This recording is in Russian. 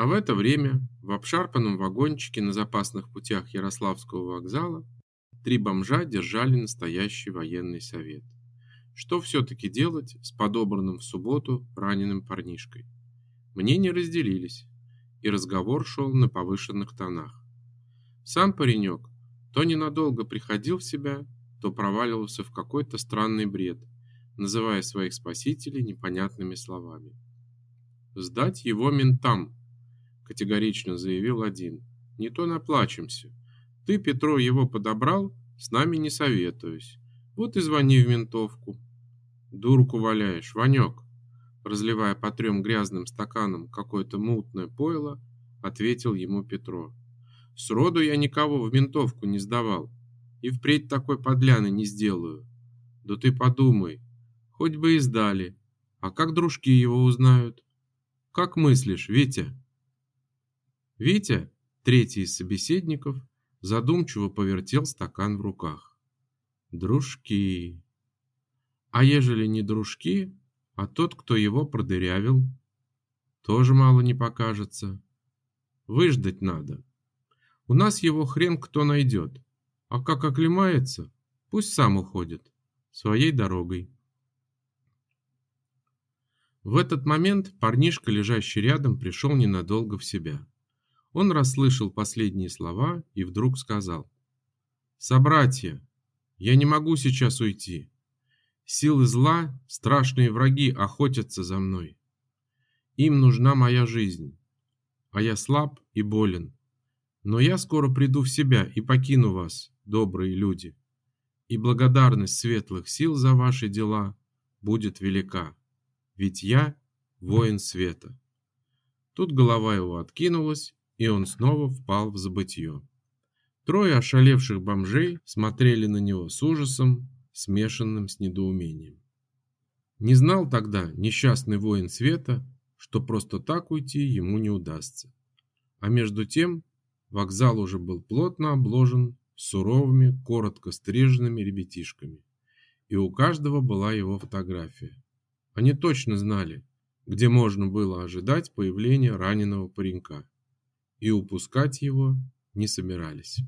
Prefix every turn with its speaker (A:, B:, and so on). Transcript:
A: А в это время в обшарпанном вагончике на запасных путях Ярославского вокзала три бомжа держали настоящий военный совет. Что все-таки делать с подобранным в субботу раненым парнишкой? Мнения разделились, и разговор шел на повышенных тонах. Сам паренек то ненадолго приходил в себя, то проваливался в какой-то странный бред, называя своих спасителей непонятными словами. «Сдать его ментам!» – категорично заявил один. «Не то наплачемся. Ты, Петро, его подобрал, с нами не советуюсь. Вот и звони в ментовку». «Дурку валяешь, Ванек!» Разливая по трем грязным стаканам какое-то мутное пойло, ответил ему Петро. «Сроду я никого в ментовку не сдавал, и впредь такой подляны не сделаю. Да ты подумай, хоть бы и сдали, а как дружки его узнают?» Как мыслишь, Витя? Витя, третий из собеседников, задумчиво повертел стакан в руках. Дружки. А ежели не дружки, а тот, кто его продырявил, тоже мало не покажется. Выждать надо. У нас его хрен кто найдет, а как оклемается, пусть сам уходит своей дорогой. В этот момент парнишка, лежащий рядом, пришел ненадолго в себя. Он расслышал последние слова и вдруг сказал. «Собратья, я не могу сейчас уйти. Силы зла, страшные враги охотятся за мной. Им нужна моя жизнь, а я слаб и болен. Но я скоро приду в себя и покину вас, добрые люди, и благодарность светлых сил за ваши дела будет велика ведь я воин света. Тут голова его откинулась, и он снова впал в забытье. Трое ошалевших бомжей смотрели на него с ужасом, смешанным с недоумением. Не знал тогда несчастный воин света, что просто так уйти ему не удастся. А между тем вокзал уже был плотно обложен суровыми, коротко стриженными ребятишками, и у каждого была его фотография. Они точно знали, где можно было ожидать появления раненого паренька, и упускать его не собирались.